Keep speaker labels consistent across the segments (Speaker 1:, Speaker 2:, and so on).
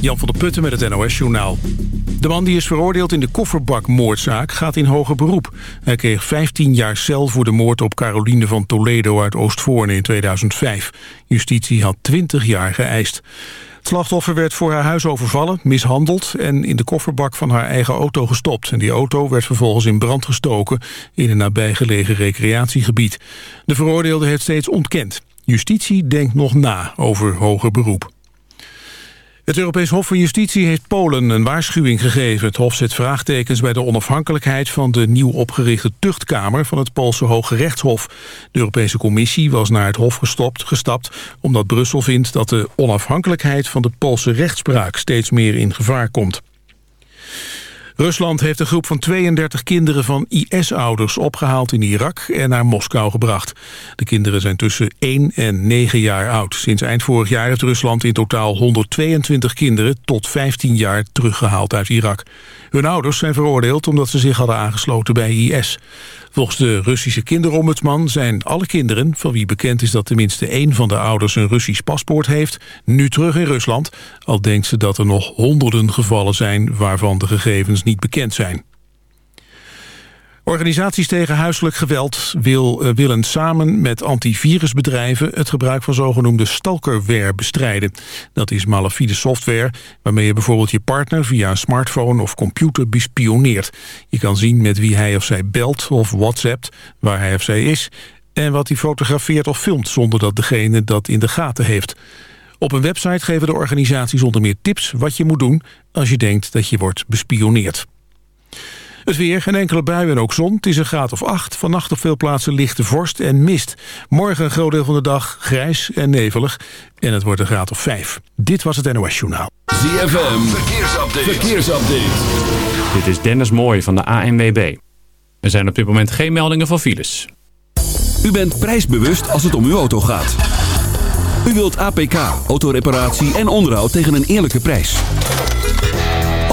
Speaker 1: Jan van der Putten met het NOS-journaal. De man die is veroordeeld in de kofferbakmoordzaak gaat in hoger beroep. Hij kreeg 15 jaar cel voor de moord op Caroline van Toledo uit Oostvoorne in 2005. Justitie had 20 jaar geëist. Het slachtoffer werd voor haar huis overvallen, mishandeld... en in de kofferbak van haar eigen auto gestopt. En die auto werd vervolgens in brand gestoken... in een nabijgelegen recreatiegebied. De veroordeelde heeft steeds ontkend. Justitie denkt nog na over hoger beroep. Het Europees Hof van Justitie heeft Polen een waarschuwing gegeven. Het Hof zet vraagtekens bij de onafhankelijkheid van de nieuw opgerichte tuchtkamer van het Poolse Hoge Rechtshof. De Europese Commissie was naar het Hof gestopt, gestapt omdat Brussel vindt dat de onafhankelijkheid van de Poolse rechtspraak steeds meer in gevaar komt. Rusland heeft een groep van 32 kinderen van IS-ouders opgehaald in Irak en naar Moskou gebracht. De kinderen zijn tussen 1 en 9 jaar oud. Sinds eind vorig jaar heeft Rusland in totaal 122 kinderen tot 15 jaar teruggehaald uit Irak. Hun ouders zijn veroordeeld omdat ze zich hadden aangesloten bij IS. Volgens de Russische kinderombudsman zijn alle kinderen... van wie bekend is dat tenminste één van de ouders een Russisch paspoort heeft... nu terug in Rusland, al denkt ze dat er nog honderden gevallen zijn... waarvan de gegevens niet bekend zijn. Organisaties tegen huiselijk geweld wil, uh, willen samen met antivirusbedrijven het gebruik van zogenoemde stalkerware bestrijden. Dat is malafide software waarmee je bijvoorbeeld je partner via een smartphone of computer bespioneert. Je kan zien met wie hij of zij belt of whatsappt, waar hij of zij is en wat hij fotografeert of filmt zonder dat degene dat in de gaten heeft. Op een website geven de organisaties onder meer tips wat je moet doen als je denkt dat je wordt bespioneerd. Het weer, geen enkele bui en ook zon. Het is een graad of 8. Vannacht op veel plaatsen lichte vorst en mist. Morgen een groot deel van de dag grijs en nevelig. En het wordt een graad of 5. Dit was het NOS Journaal.
Speaker 2: ZFM, verkeersupdate. verkeersupdate.
Speaker 3: Dit is Dennis Mooij van de ANWB. Er zijn op dit moment geen meldingen van files.
Speaker 2: U bent prijsbewust als het om uw auto gaat. U wilt APK, autoreparatie en onderhoud tegen een eerlijke prijs.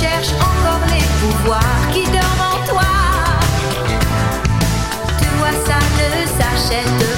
Speaker 4: Cherche encore les pouvoirs qui dorment en toi. Tu vois, ça ne s'achète pas.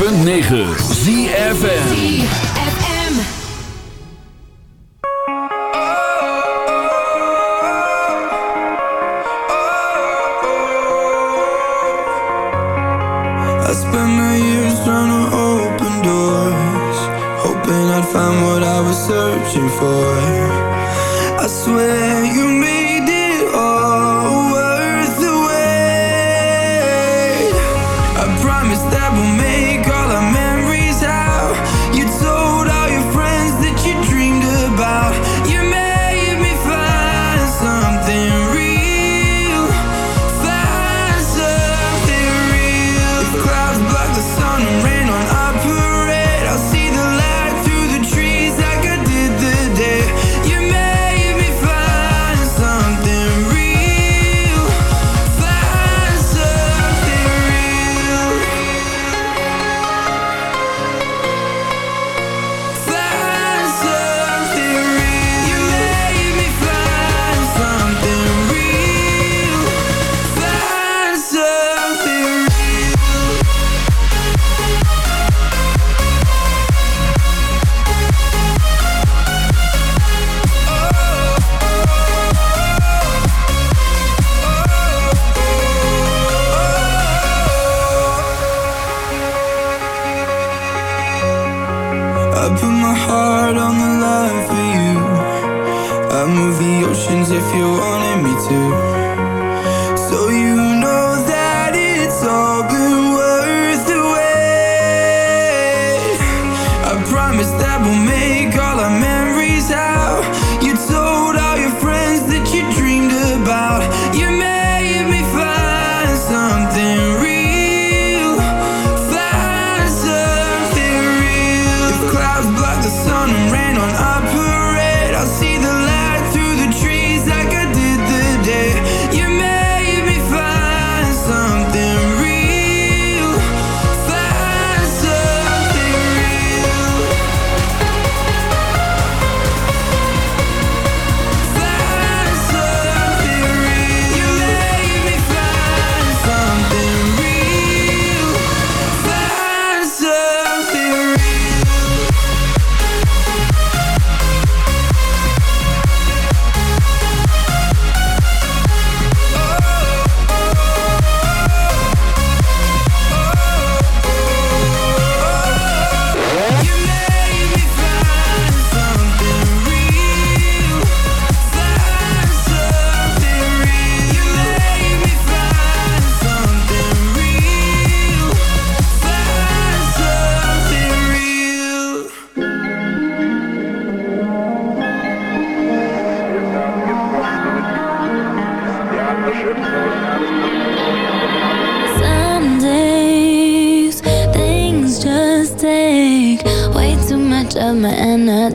Speaker 5: .9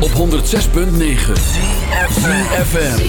Speaker 2: op 106.9.
Speaker 6: FM.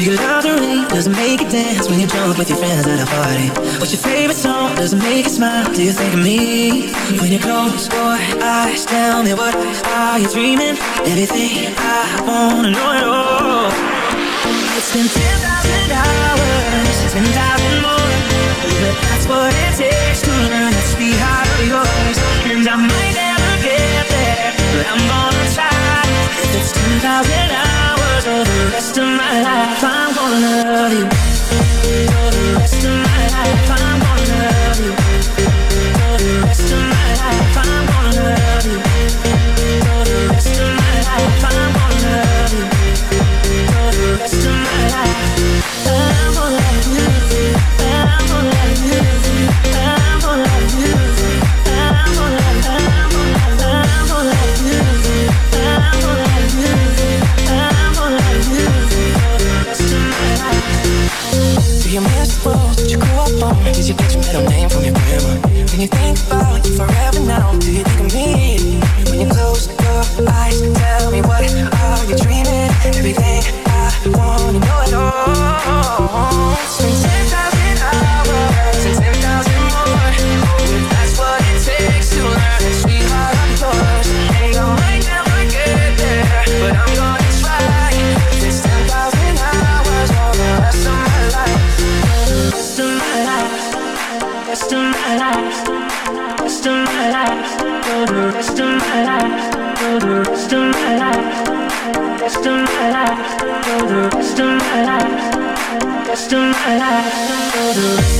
Speaker 6: You love the rain, doesn't make it dance when you're drunk with your friends at a party. What's your favorite song? Does it make you smile. Do you think of me? When you close your eyes, tell me what are you dreaming? Everything I wanna know at all. It's been 10,000 hours, 10,000 more. But that's what it takes to learn to be out of yours. And I might I'm gonna try. If it's 10,000 hours or the rest of my life, I'm gonna love you. For the rest of my life, I'm gonna love you. For the rest of my you think about you forever now? Do you think I'm
Speaker 7: alive.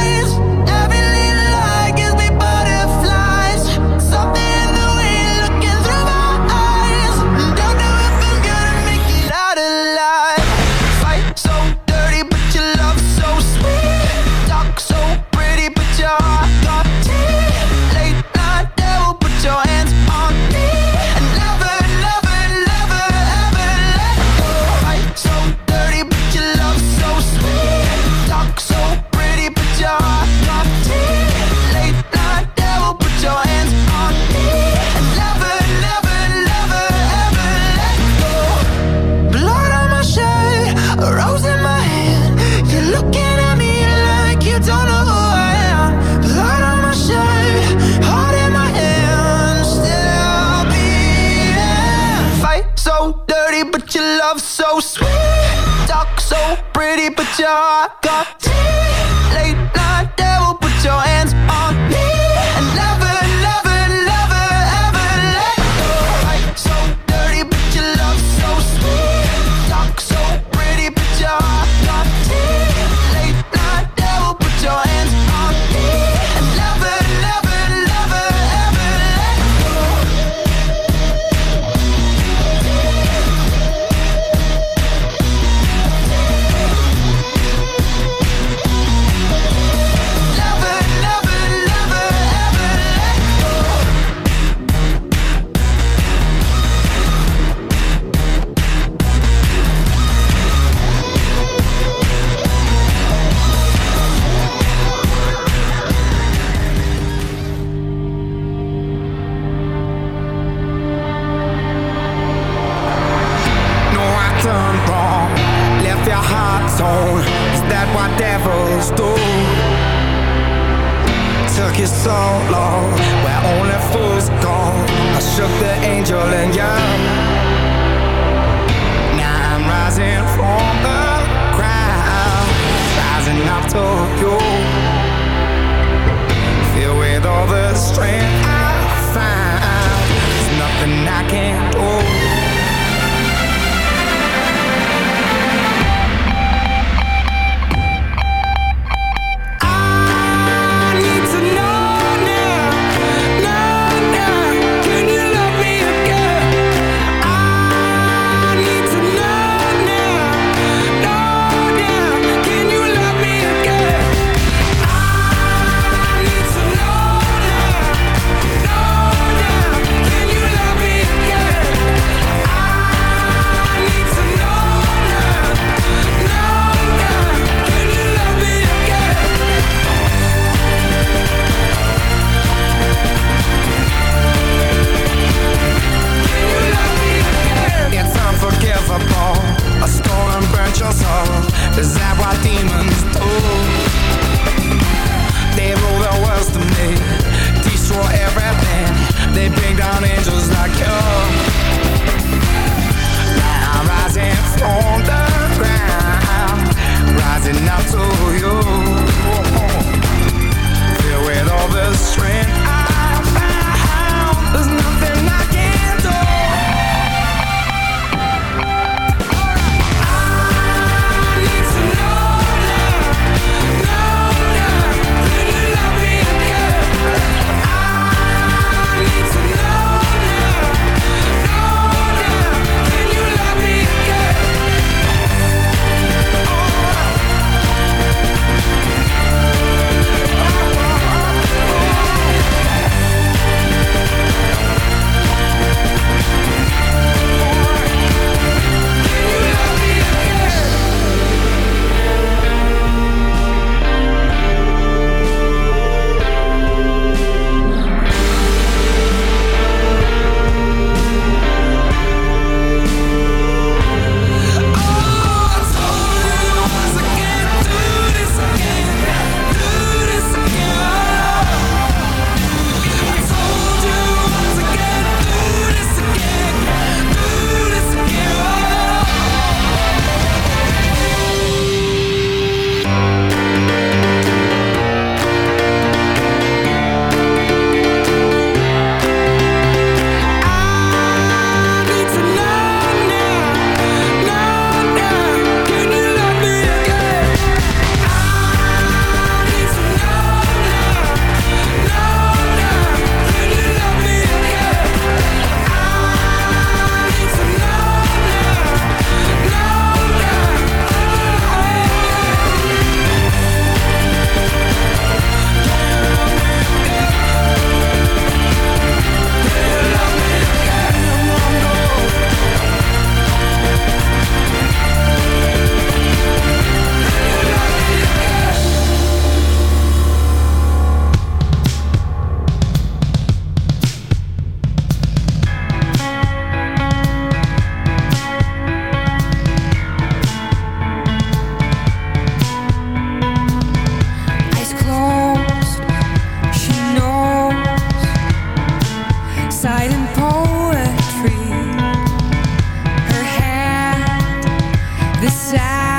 Speaker 8: inside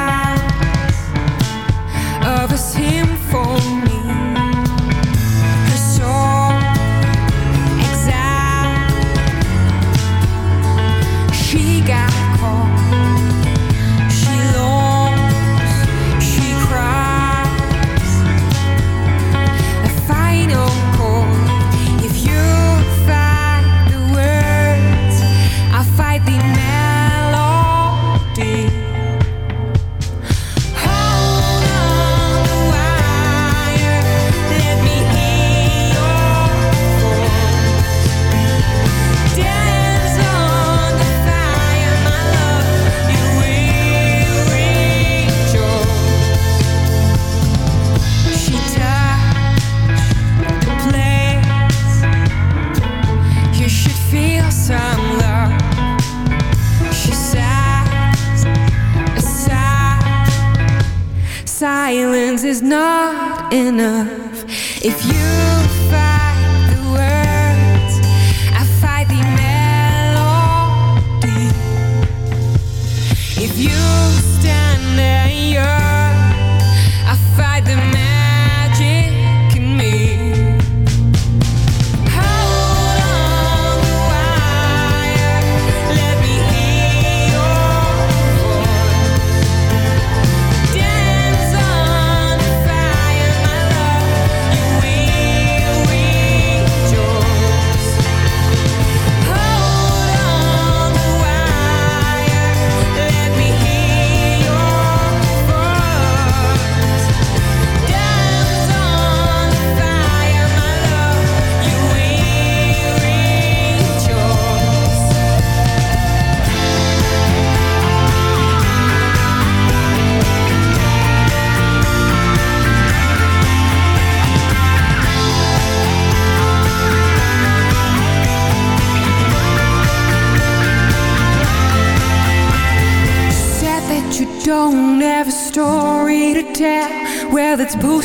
Speaker 8: that's
Speaker 9: boo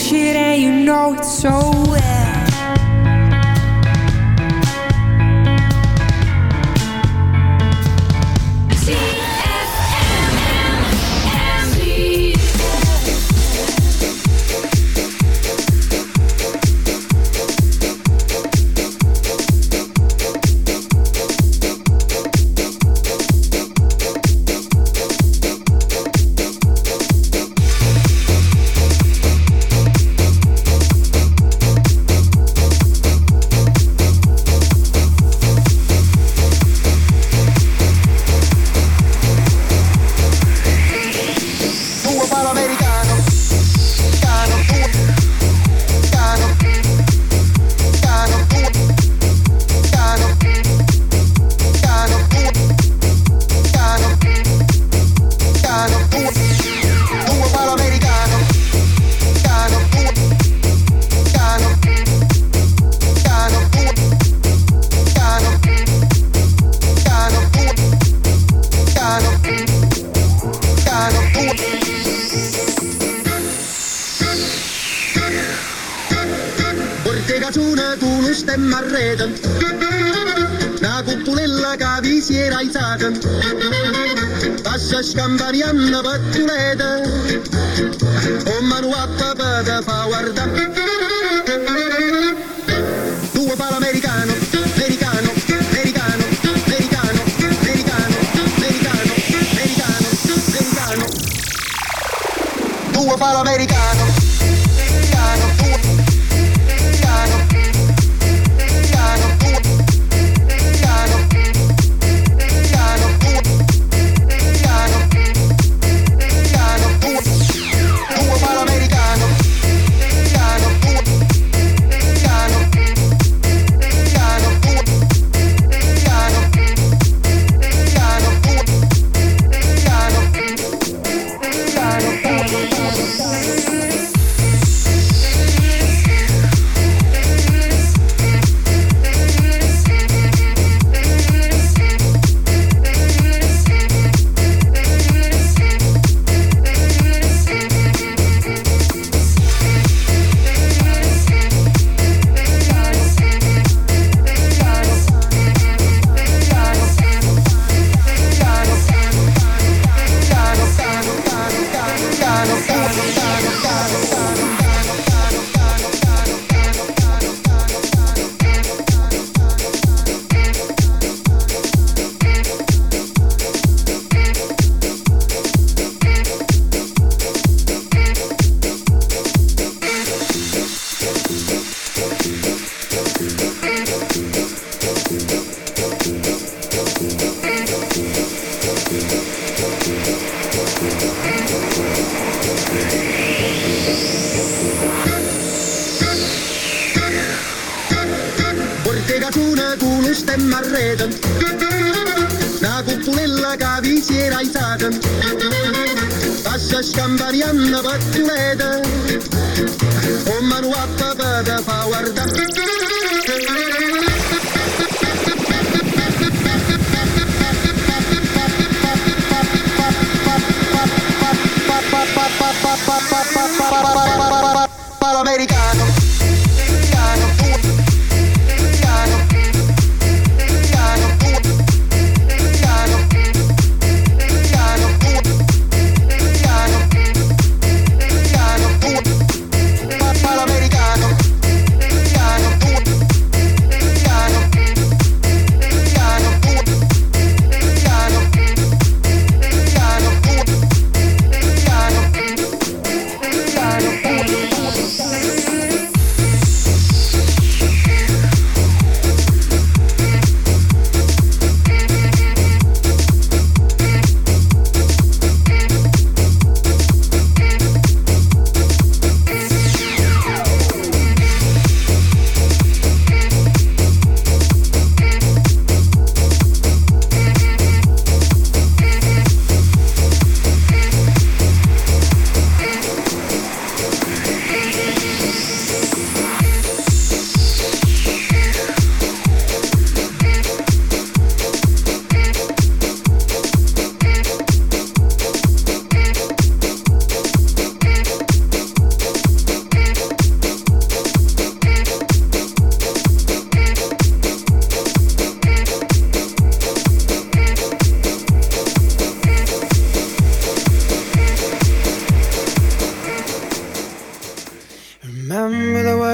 Speaker 9: Lascia scamparianna pattineta, o manuatta per fa guardare. Due palo americano, americano, americano, americano, americano, americano, americano, americano. Due palo americano. Ja kuule kuulus tema reedel, nagu tulella kävi siiralt saada. Passas kampanjanna vattu pa oma nuappa päeva pauarda. Americano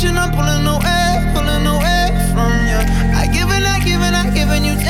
Speaker 5: ocean, I'm pulling away, pulling away from you. I give and I give and I give and you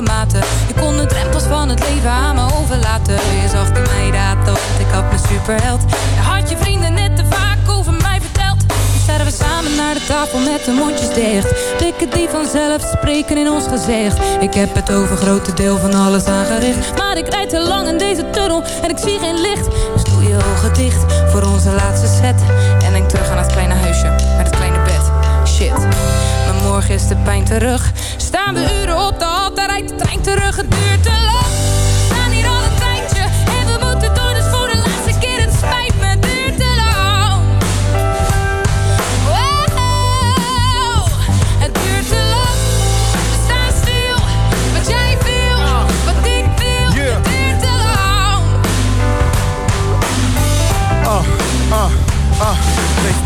Speaker 8: Je kon de drempels van het leven aan me overlaten. Je zag in mij dat want ik had mijn superheld. Je had je vrienden net te vaak over mij verteld. Nu sterven we samen naar de tafel met de mondjes dicht. Dikken die vanzelf spreken in ons gezicht. Ik heb het over grote deel van alles aangericht. Maar ik rijd te lang in deze tunnel en ik zie geen licht. Dus doe je ogen dicht voor onze laatste set. En denk terug aan het kleine huisje, naar het kleine bed. Shit morgen is de pijn terug. Staan we uren op de